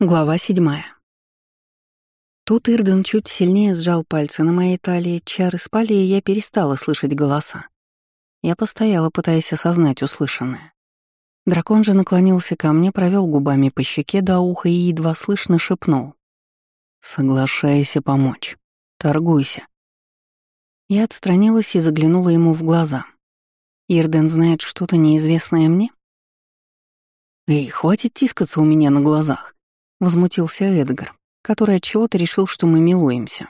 Глава седьмая. Тут Ирден чуть сильнее сжал пальцы на моей талии, чары спали, и я перестала слышать голоса. Я постояла, пытаясь осознать услышанное. Дракон же наклонился ко мне, провел губами по щеке до уха и едва слышно шепнул. «Соглашайся помочь. Торгуйся». Я отстранилась и заглянула ему в глаза. Ирден знает что-то неизвестное мне? «Эй, хватит тискаться у меня на глазах. Возмутился Эдгар, который от чего-то решил, что мы милуемся.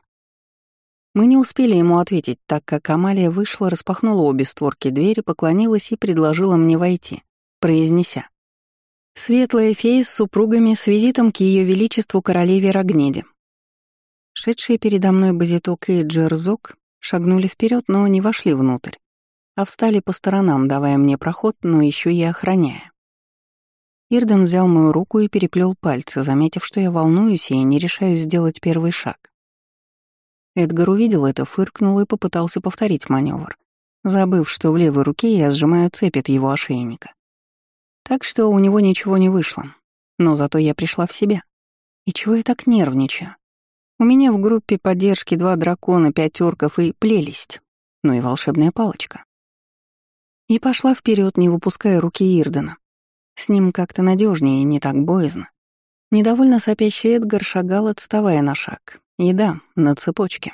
Мы не успели ему ответить, так как Амалия вышла, распахнула обе створки двери, поклонилась и предложила мне войти, произнеся. «Светлая фея с супругами с визитом к Ее Величеству Королеве Рогнеде». Шедшие передо мной Базиток и Джерзок шагнули вперед, но не вошли внутрь, а встали по сторонам, давая мне проход, но еще и охраняя. Ирден взял мою руку и переплел пальцы, заметив, что я волнуюсь и не решаюсь сделать первый шаг. Эдгар увидел это, фыркнул и попытался повторить маневр, забыв, что в левой руке я сжимаю цепь от его ошейника. Так что у него ничего не вышло. Но зато я пришла в себя. И чего я так нервничаю? У меня в группе поддержки два дракона, пять орков и плелесть. Ну и волшебная палочка. И пошла вперед, не выпуская руки Ирдена. С ним как-то надежнее и не так боязно. Недовольно сопящий Эдгар шагал, отставая на шаг. И да, на цепочке.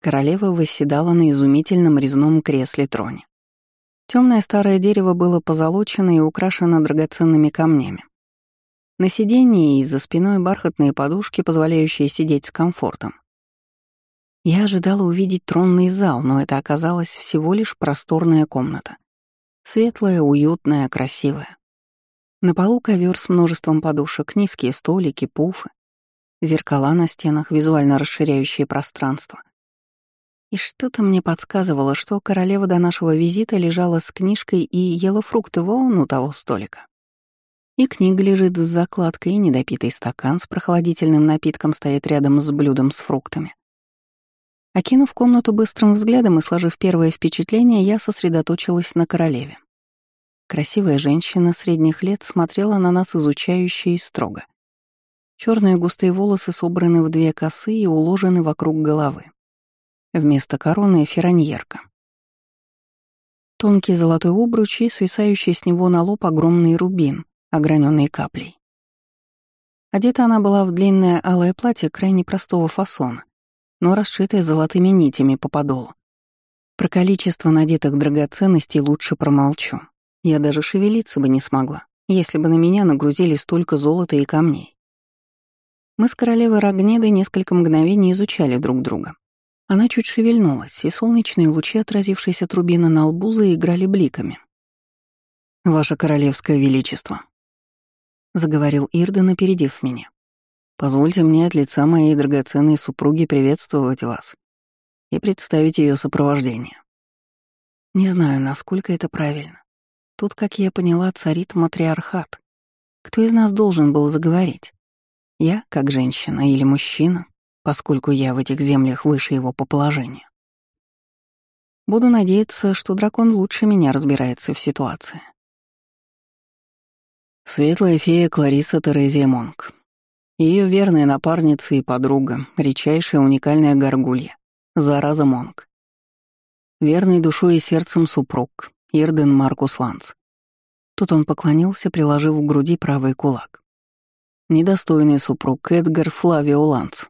Королева восседала на изумительном резном кресле-троне. Темное старое дерево было позолочено и украшено драгоценными камнями. На сиденье и за спиной бархатные подушки, позволяющие сидеть с комфортом. Я ожидала увидеть тронный зал, но это оказалась всего лишь просторная комната. Светлая, уютная, красивая. На полу ковер с множеством подушек, низкие столики, пуфы, зеркала на стенах, визуально расширяющие пространство. И что-то мне подсказывало, что королева до нашего визита лежала с книжкой и ела фрукты вон у того столика. И книга лежит с закладкой, и недопитый стакан с прохладительным напитком стоит рядом с блюдом с фруктами. Окинув комнату быстрым взглядом и сложив первое впечатление, я сосредоточилась на королеве. Красивая женщина средних лет смотрела на нас изучающе и строго. Черные густые волосы собраны в две косы и уложены вокруг головы. Вместо короны — фераньерка. Тонкий золотой обруч и свисающий с него на лоб огромный рубин, ограненный каплей. Одета она была в длинное алое платье крайне простого фасона, но расшитое золотыми нитями по подолу. Про количество надетых драгоценностей лучше промолчу. Я даже шевелиться бы не смогла, если бы на меня нагрузили столько золота и камней. Мы с королевой Рогнедой несколько мгновений изучали друг друга. Она чуть шевельнулась, и солнечные лучи, отразившиеся от рубина на лбу, заиграли бликами. «Ваше королевское величество», — заговорил Ирден, опередив меня. «Позвольте мне от лица моей драгоценной супруги приветствовать вас и представить ее сопровождение». Не знаю, насколько это правильно. Тут, как я поняла, царит матриархат. Кто из нас должен был заговорить? Я, как женщина, или мужчина, поскольку я в этих землях выше его по положению? Буду надеяться, что дракон лучше меня разбирается в ситуации. Светлая фея Клариса Терезия Монк. Ее верная напарница и подруга, редчайшая уникальная горгулья, Зараза Монк. Верный душой и сердцем супруг, Ирден Маркус Ланс. Тут он поклонился, приложив к груди правый кулак. Недостойный супруг Эдгар Флавио Ланс.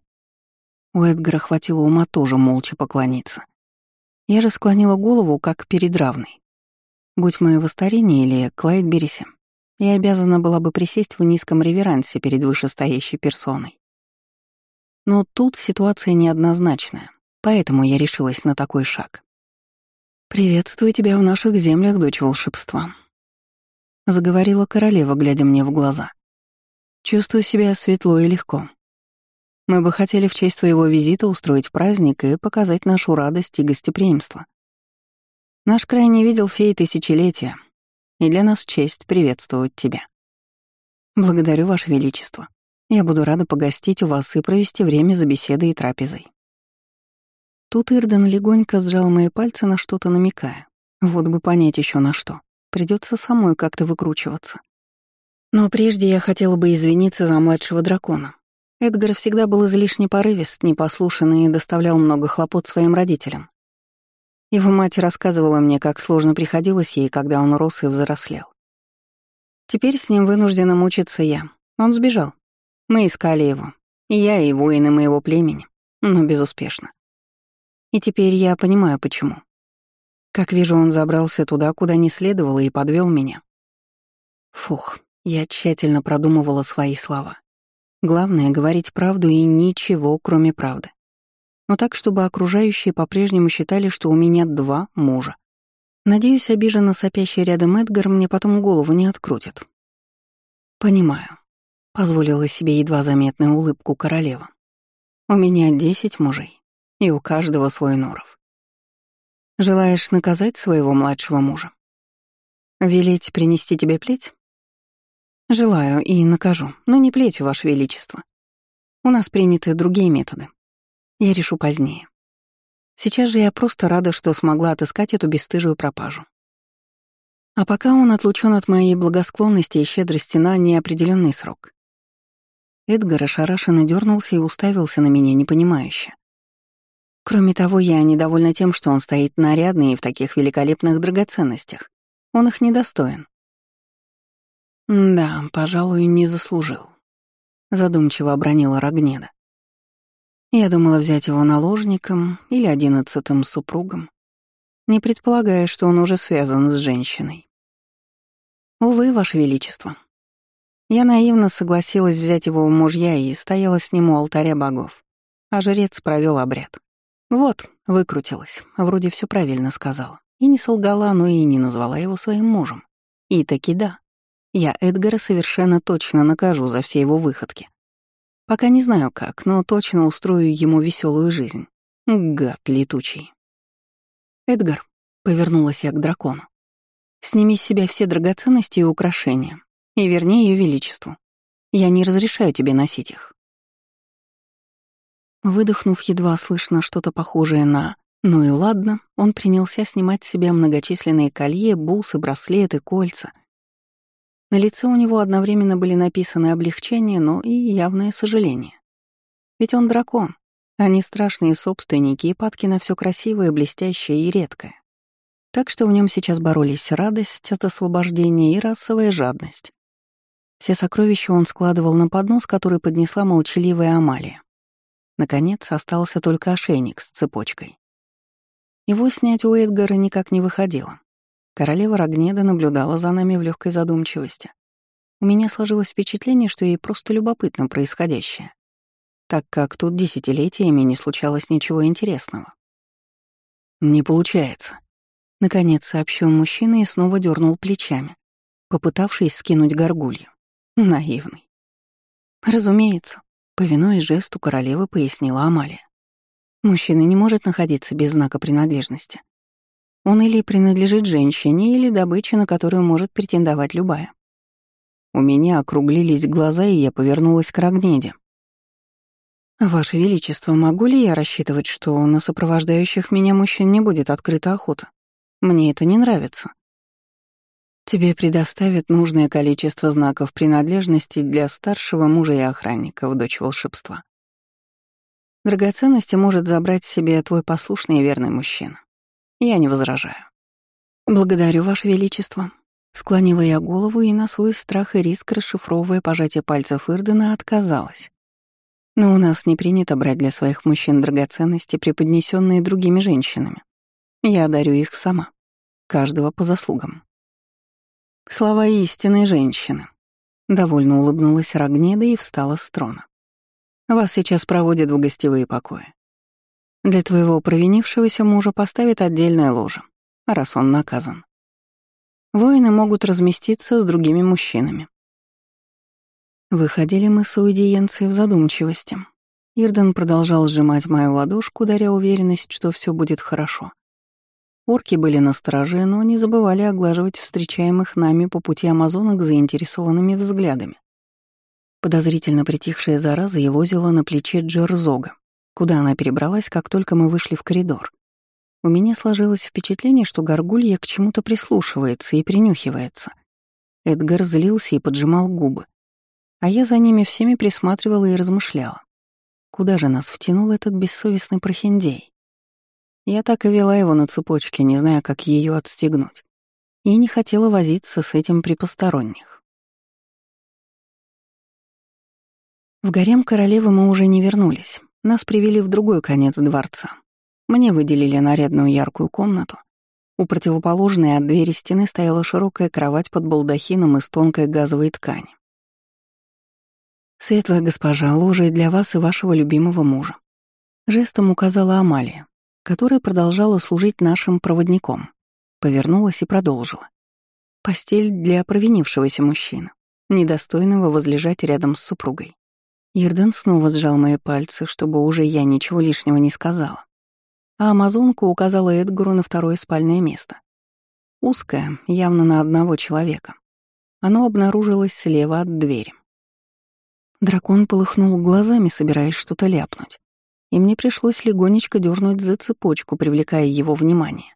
У Эдгара хватило ума тоже молча поклониться. Я же склонила голову, как перед равной. Будь мы в или Клайдберисе, я обязана была бы присесть в низком реверансе перед вышестоящей персоной. Но тут ситуация неоднозначная, поэтому я решилась на такой шаг. «Приветствую тебя в наших землях, дочь волшебства», — заговорила королева, глядя мне в глаза. «Чувствую себя светло и легко. Мы бы хотели в честь твоего визита устроить праздник и показать нашу радость и гостеприимство. Наш край не видел феи тысячелетия, и для нас честь приветствовать тебя. Благодарю, Ваше Величество. Я буду рада погостить у вас и провести время за беседой и трапезой. Тут Ирден легонько сжал мои пальцы на что-то намекая. Вот бы понять еще на что. Придется самой как-то выкручиваться. Но прежде я хотела бы извиниться за младшего дракона. Эдгар всегда был излишне порывист, непослушен и доставлял много хлопот своим родителям. Его мать рассказывала мне, как сложно приходилось ей, когда он рос и взрослел. Теперь с ним вынуждена мучиться я. Он сбежал. Мы искали его. И я, и воины моего племени. Но безуспешно. И теперь я понимаю, почему. Как вижу, он забрался туда, куда не следовало, и подвел меня. Фух, я тщательно продумывала свои слова. Главное — говорить правду и ничего, кроме правды. Но так, чтобы окружающие по-прежнему считали, что у меня два мужа. Надеюсь, обиженно сопящий рядом Эдгар мне потом голову не открутит. «Понимаю», — позволила себе едва заметную улыбку королева. «У меня десять мужей, и у каждого свой норов. Желаешь наказать своего младшего мужа? Велеть принести тебе плеть? Желаю и накажу, но не плетью, Ваше Величество. У нас приняты другие методы. Я решу позднее. Сейчас же я просто рада, что смогла отыскать эту бесстыжую пропажу. А пока он отлучен от моей благосклонности и щедрости на неопределенный срок. Эдгар ошарашенно дернулся и уставился на меня непонимающе. Кроме того, я недовольна тем, что он стоит нарядный и в таких великолепных драгоценностях. Он их недостоин. «Да, пожалуй, не заслужил», — задумчиво обронила Рогнеда. Я думала взять его наложником или одиннадцатым супругом, не предполагая, что он уже связан с женщиной. Увы, Ваше Величество. Я наивно согласилась взять его в мужья и стояла с ним у алтаря богов, а жрец провел обряд. Вот, выкрутилась, вроде все правильно сказала. И не солгала, но и не назвала его своим мужем. И таки да. Я Эдгара совершенно точно накажу за все его выходки. Пока не знаю как, но точно устрою ему веселую жизнь. Гад летучий. Эдгар, повернулась я к дракону. Сними с себя все драгоценности и украшения и верни ее величеству. Я не разрешаю тебе носить их. Выдохнув едва слышно что-то похожее на «ну и ладно», он принялся снимать с себя многочисленные колье, бусы, браслеты, кольца — на лице у него одновременно были написаны облегчение, но и явное сожаление. Ведь он дракон, а не страшные собственники и падки на все красивое, блестящее и редкое. Так что в нем сейчас боролись радость от освобождения и расовая жадность. Все сокровища он складывал на поднос, который поднесла молчаливая Амалия. Наконец, остался только ошейник с цепочкой. Его снять у Эдгара никак не выходило. Королева Рогнеда наблюдала за нами в легкой задумчивости. У меня сложилось впечатление, что ей просто любопытно происходящее, так как тут десятилетиями не случалось ничего интересного. «Не получается», — наконец сообщил мужчина и снова дернул плечами, попытавшись скинуть горгулью. Наивный. «Разумеется», — повинуясь жесту королевы, пояснила Амалия. «Мужчина не может находиться без знака принадлежности. Он или принадлежит женщине, или добыча, на которую может претендовать любая. У меня округлились глаза, и я повернулась к Рогнеде. «Ваше Величество, могу ли я рассчитывать, что на сопровождающих меня мужчин не будет открыта охота? Мне это не нравится». Тебе предоставят нужное количество знаков принадлежности для старшего мужа и охранников, дочь волшебства. Драгоценности может забрать себе твой послушный и верный мужчина. Я не возражаю. «Благодарю, Ваше Величество», — склонила я голову и на свой страх и риск, расшифровывая пожатие пальцев Ирдена, отказалась. Но у нас не принято брать для своих мужчин драгоценности, преподнесенные другими женщинами. Я дарю их сама, каждого по заслугам. Слова истинной женщины. Довольно улыбнулась Рогнеда и встала с трона. Вас сейчас проводят в гостевые покои. Для твоего провинившегося мужа поставят отдельное ложе, раз он наказан. Воины могут разместиться с другими мужчинами. Выходили мы с аудиенции в задумчивости. Ирден продолжал сжимать мою ладошку, даря уверенность, что все будет хорошо. Орки были на страже, но не забывали оглаживать встречаемых нами по пути амазонок заинтересованными взглядами. Подозрительно притихшая зараза елозила на плече Джерзога, куда она перебралась, как только мы вышли в коридор. У меня сложилось впечатление, что горгулья к чему-то прислушивается и принюхивается. Эдгар злился и поджимал губы. А я за ними всеми присматривала и размышляла. Куда же нас втянул этот бессовестный прохиндей? Я так и вела его на цепочке, не зная, как ее отстегнуть. И не хотела возиться с этим при посторонних. В гарем королевы мы уже не вернулись. Нас привели в другой конец дворца. Мне выделили нарядную яркую комнату. У противоположной от двери стены стояла широкая кровать под балдахином из тонкой газовой ткани. «Светлая госпожа, ложа для вас и вашего любимого мужа», — жестом указала Амалия, которая продолжала служить нашим проводником. Повернулась и продолжила. «Постель для провинившегося мужчины, недостойного возлежать рядом с супругой». Ирден снова сжал мои пальцы, чтобы уже я ничего лишнего не сказала. А амазонка указала Эдгару на второе спальное место. Узкое, явно на одного человека. Оно обнаружилось слева от двери. Дракон полыхнул глазами, собираясь что-то ляпнуть. И мне пришлось легонечко дернуть за цепочку, привлекая его внимание.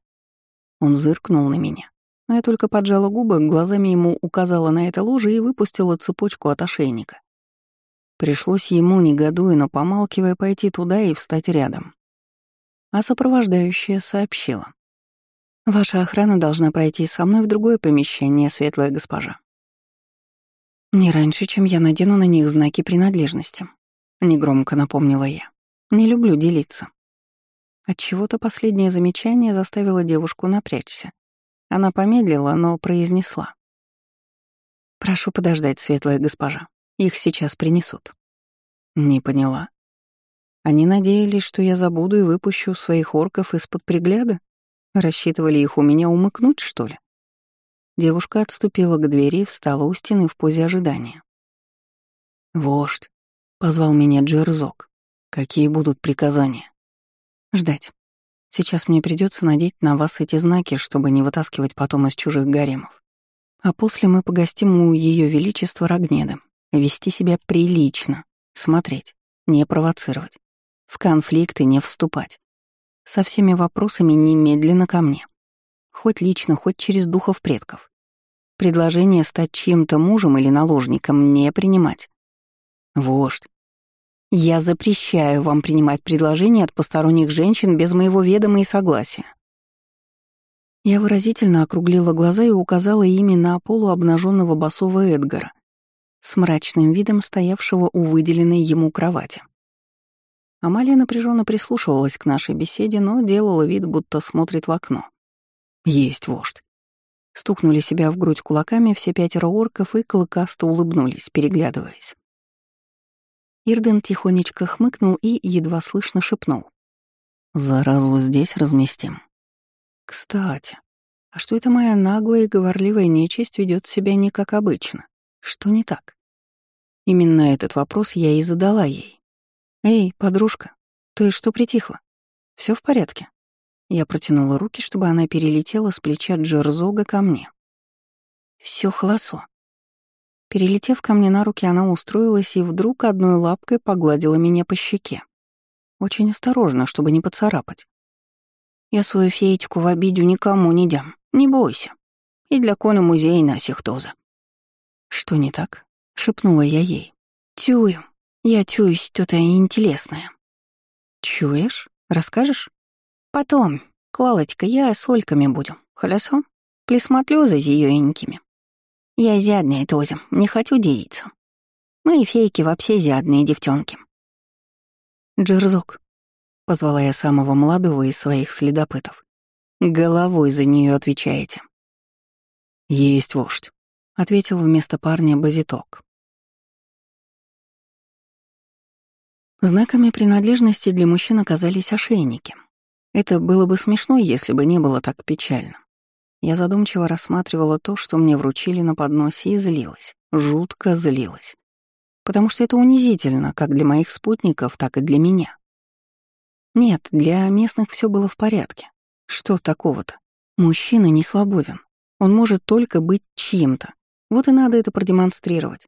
Он зыркнул на меня. Но я только поджала губы, глазами ему указала на это ложе и выпустила цепочку от ошейника. Пришлось ему, негодуя, но помалкивая, пойти туда и встать рядом. А сопровождающая сообщила. «Ваша охрана должна пройти со мной в другое помещение, светлая госпожа. «Не раньше, чем я надену на них знаки принадлежности», — негромко напомнила я. «Не люблю делиться». Отчего-то последнее замечание заставило девушку напрячься. Она помедлила, но произнесла. «Прошу подождать, светлая госпожа. Их сейчас принесут». Не поняла. Они надеялись, что я забуду и выпущу своих орков из-под пригляда? Рассчитывали их у меня умыкнуть, что ли? Девушка отступила к двери и встала у стены в позе ожидания. «Вождь», — позвал меня Джерзок. «Какие будут приказания?» «Ждать. Сейчас мне придется надеть на вас эти знаки, чтобы не вытаскивать потом из чужих гаремов. А после мы погостим у Ее Величества Рогнеда. Вести себя прилично, смотреть, не провоцировать, в конфликты не вступать. Со всеми вопросами немедленно ко мне. Хоть лично, хоть через духов предков. Предложение стать чьим-то мужем или наложником не принимать. Вождь. Я запрещаю вам принимать предложения от посторонних женщин без моего ведома и согласия. Я выразительно округлила глаза и указала ими на полуобнаженного босого Эдгара, с мрачным видом стоявшего у выделенной ему кровати. Амалия напряженно прислушивалась к нашей беседе, но делала вид, будто смотрит в окно. Есть вождь. Стукнули себя в грудь кулаками все пятеро орков и клыкасто улыбнулись, переглядываясь. Ирден тихонечко хмыкнул и едва слышно шепнул. «Заразу здесь разместим». «Кстати, а что это моя наглая и говорливая нечисть ведет себя не как обычно? Что не так?» Именно этот вопрос я и задала ей. «Эй, подружка, ты что притихла? Все в порядке?» Я протянула руки, чтобы она перелетела с плеча Джерзога ко мне. Все холосо. Перелетев ко мне на руки, она устроилась и вдруг одной лапкой погладила меня по щеке. Очень осторожно, чтобы не поцарапать. Я свою феечку в обиду никому не дам, не бойся. И для Коны музей на сихтоза. Что не так? шепнула я ей. Тюю. Я что-то интересное. Чуешь? Расскажешь? Потом, Клалочка, я с ольками буду, хорошо? Присмотрю за зеёенькими. Я зядная тоже, не хочу делиться. Мы и фейки вообще зядные девчонки. Джерзок, позвала я самого молодого из своих следопытов. Головой за нее отвечаете. Есть вождь, ответил вместо парня Базиток. Знаками принадлежности для мужчин оказались ошейники. Это было бы смешно, если бы не было так печально. Я задумчиво рассматривала то, что мне вручили на подносе, и злилась, жутко злилась. Потому что это унизительно как для моих спутников, так и для меня. Нет, для местных все было в порядке. Что такого-то? Мужчина не свободен. Он может только быть чьим-то. Вот и надо это продемонстрировать.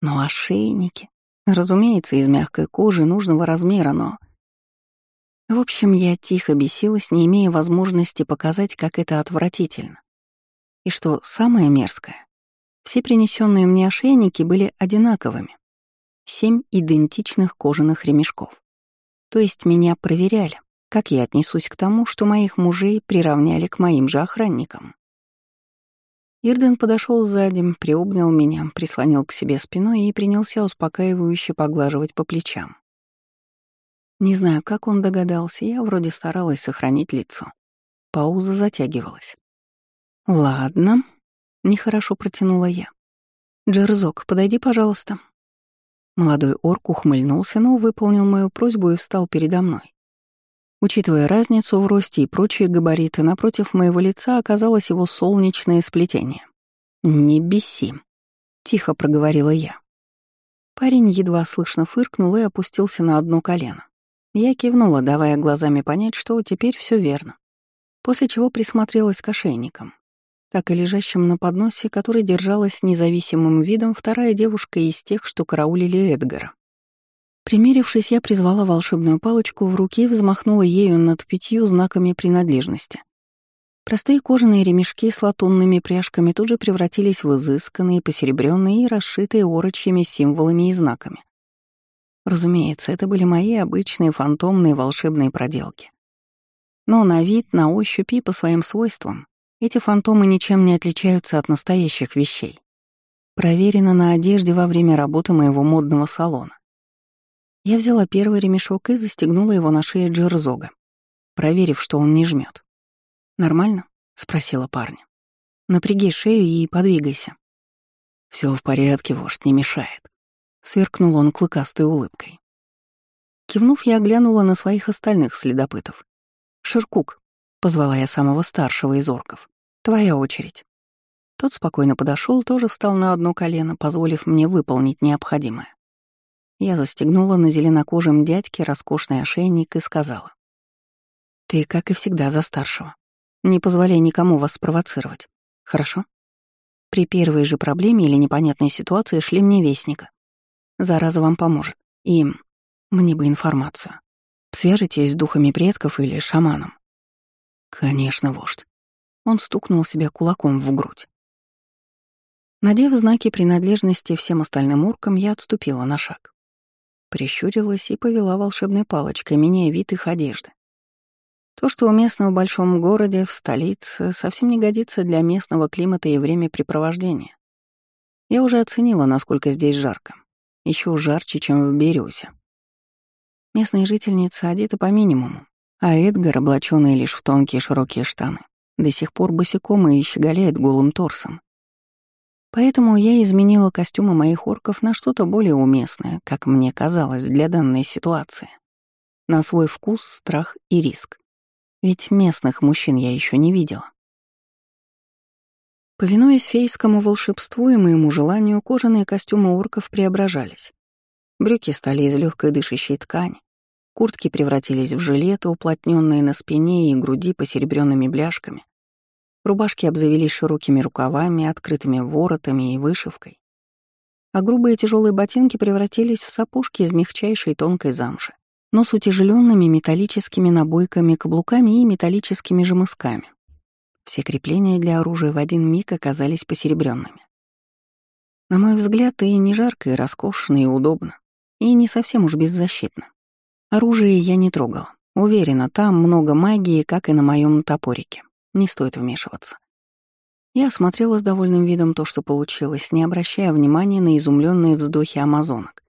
Но ошейники... Разумеется, из мягкой кожи нужного размера, но... В общем, я тихо бесилась, не имея возможности показать, как это отвратительно. И что самое мерзкое, Все принесенные мне ошейники были одинаковыми. Семь идентичных кожаных ремешков. То есть меня проверяли, как я отнесусь к тому, что моих мужей приравняли к моим же охранникам. Ирден подошел сзади, приобнял меня, прислонил к себе спиной и принялся успокаивающе поглаживать по плечам. Не знаю, как он догадался, я вроде старалась сохранить лицо. Пауза затягивалась. «Ладно», — нехорошо протянула я. «Джерзок, подойди, пожалуйста». Молодой орк ухмыльнулся, но выполнил мою просьбу и встал передо мной. Учитывая разницу в росте и прочие габариты, напротив моего лица оказалось его солнечное сплетение. «Не беси», — тихо проговорила я. Парень едва слышно фыркнул и опустился на одно колено. Я кивнула, давая глазами понять, что теперь все верно. После чего присмотрелась к ошейникам. Так и лежащим на подносе, который держалась независимым видом вторая девушка из тех, что караулили Эдгара. Примерившись, я призвала волшебную палочку в руке и взмахнула ею над пятью знаками принадлежности. Простые кожаные ремешки с латунными пряжками тут же превратились в изысканные, посеребренные и расшитые орочьими символами и знаками. Разумеется, это были мои обычные фантомные волшебные проделки. Но на вид, на ощупь и по своим свойствам эти фантомы ничем не отличаются от настоящих вещей. Проверено на одежде во время работы моего модного салона. Я взяла первый ремешок и застегнула его на шее Джерзога, проверив, что он не жмет. «Нормально?» — спросила парня. «Напряги шею и подвигайся». Все в порядке, вождь, не мешает», — сверкнул он клыкастой улыбкой. Кивнув, я оглянула на своих остальных следопытов. «Ширкук», — позвала я самого старшего из орков. «Твоя очередь». Тот спокойно подошел, тоже встал на одно колено, позволив мне выполнить необходимое. Я застегнула на зеленокожем дядьке роскошный ошейник и сказала. «Ты, как и всегда, за старшего. Не позволяй никому вас спровоцировать. Хорошо? При первой же проблеме или непонятной ситуации шли мне вестника. Зараза вам поможет. И мне бы информацию. Свяжитесь с духами предков или шаманом. Конечно, вождь. Он стукнул себя кулаком в грудь. Надев знаки принадлежности всем остальным уркам, я отступила на шаг. Прищурилась и повела волшебной палочкой, меняя вид их одежды. То, что уместно в большом городе, в столице, совсем не годится для местного климата и времяпрепровождения. Я уже оценила, насколько здесь жарко. Еще жарче, чем в Берюсе. Местные жительницы одеты по минимуму, а Эдгар, облаченный лишь в тонкие широкие штаны, до сих пор босиком и щеголяет голым торсом. Поэтому я изменила костюмы моих орков на что-то более уместное, как мне казалось, для данной ситуации. На свой вкус, страх и риск. Ведь местных мужчин я еще не видела. Повинуясь фейскому волшебству и моему желанию, кожаные костюмы орков преображались. Брюки стали из легкой дышащей ткани, куртки превратились в жилеты, уплотненные на спине и груди посеребренными бляшками, Рубашки обзавелись широкими рукавами, открытыми воротами и вышивкой. А грубые тяжелые ботинки превратились в сапожки из мягчайшей тонкой замши, но с утяжеленными металлическими набойками, каблуками и металлическими же. Все крепления для оружия в один миг оказались посеребренными. На мой взгляд, и не жарко, и роскошно, и удобно, и не совсем уж беззащитно. Оружие я не трогала. Уверена, там много магии, как и на моем топорике. Не стоит вмешиваться. Я смотрела с довольным видом то, что получилось, не обращая внимания на изумленные вздохи амазонок.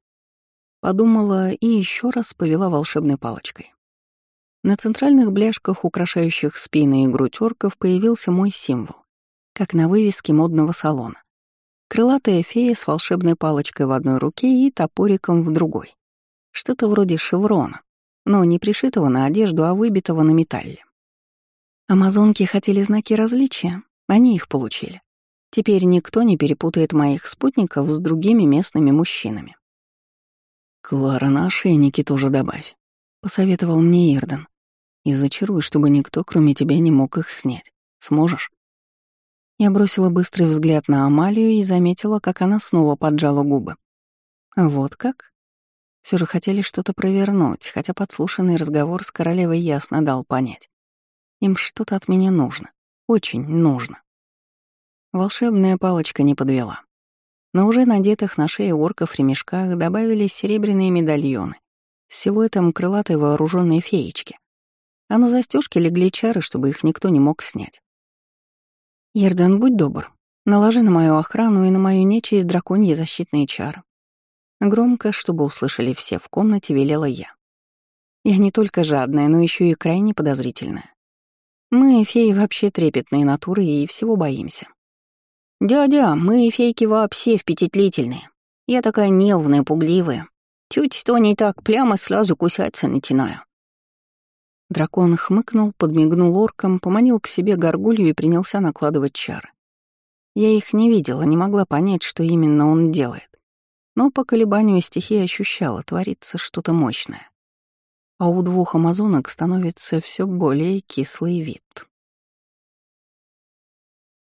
Подумала и еще раз повела волшебной палочкой. На центральных бляшках, украшающих спины и грудь орков, появился мой символ, как на вывеске модного салона. Крылатая фея с волшебной палочкой в одной руке и топориком в другой. Что-то вроде шеврона, но не пришитого на одежду, а выбитого на металле. Амазонки хотели знаки различия, они их получили. Теперь никто не перепутает моих спутников с другими местными мужчинами. «Клара, на ошейники тоже добавь», — посоветовал мне Ирден. «И зачаруй, чтобы никто, кроме тебя, не мог их снять. Сможешь?» Я бросила быстрый взгляд на Амалию и заметила, как она снова поджала губы. Вот как? Все же хотели что-то провернуть, хотя подслушанный разговор с королевой ясно дал понять. Им что-то от меня нужно. Очень нужно. Волшебная палочка не подвела. На уже надетых на шее орков ремешках добавились серебряные медальоны с силуэтом крылатой вооруженной феечки, а на застежке легли чары, чтобы их никто не мог снять. «Ердан, будь добр, наложи на мою охрану и на мою нечисть драконьи защитные чары». Громко, чтобы услышали все в комнате, велела я. Я не только жадная, но еще и крайне подозрительная. Мы, феи, вообще трепетные натуры и всего боимся. «Дядя, мы, фейки, вообще впечатлительные. Я такая нелвная, пугливая. Чуть что не так, прямо сразу кусаться начинаю». Дракон хмыкнул, подмигнул орком, поманил к себе горгулью и принялся накладывать чары. Я их не видела, не могла понять, что именно он делает. Но по колебанию стихии ощущала, творится что-то мощное а у двух амазонок становится все более кислый вид.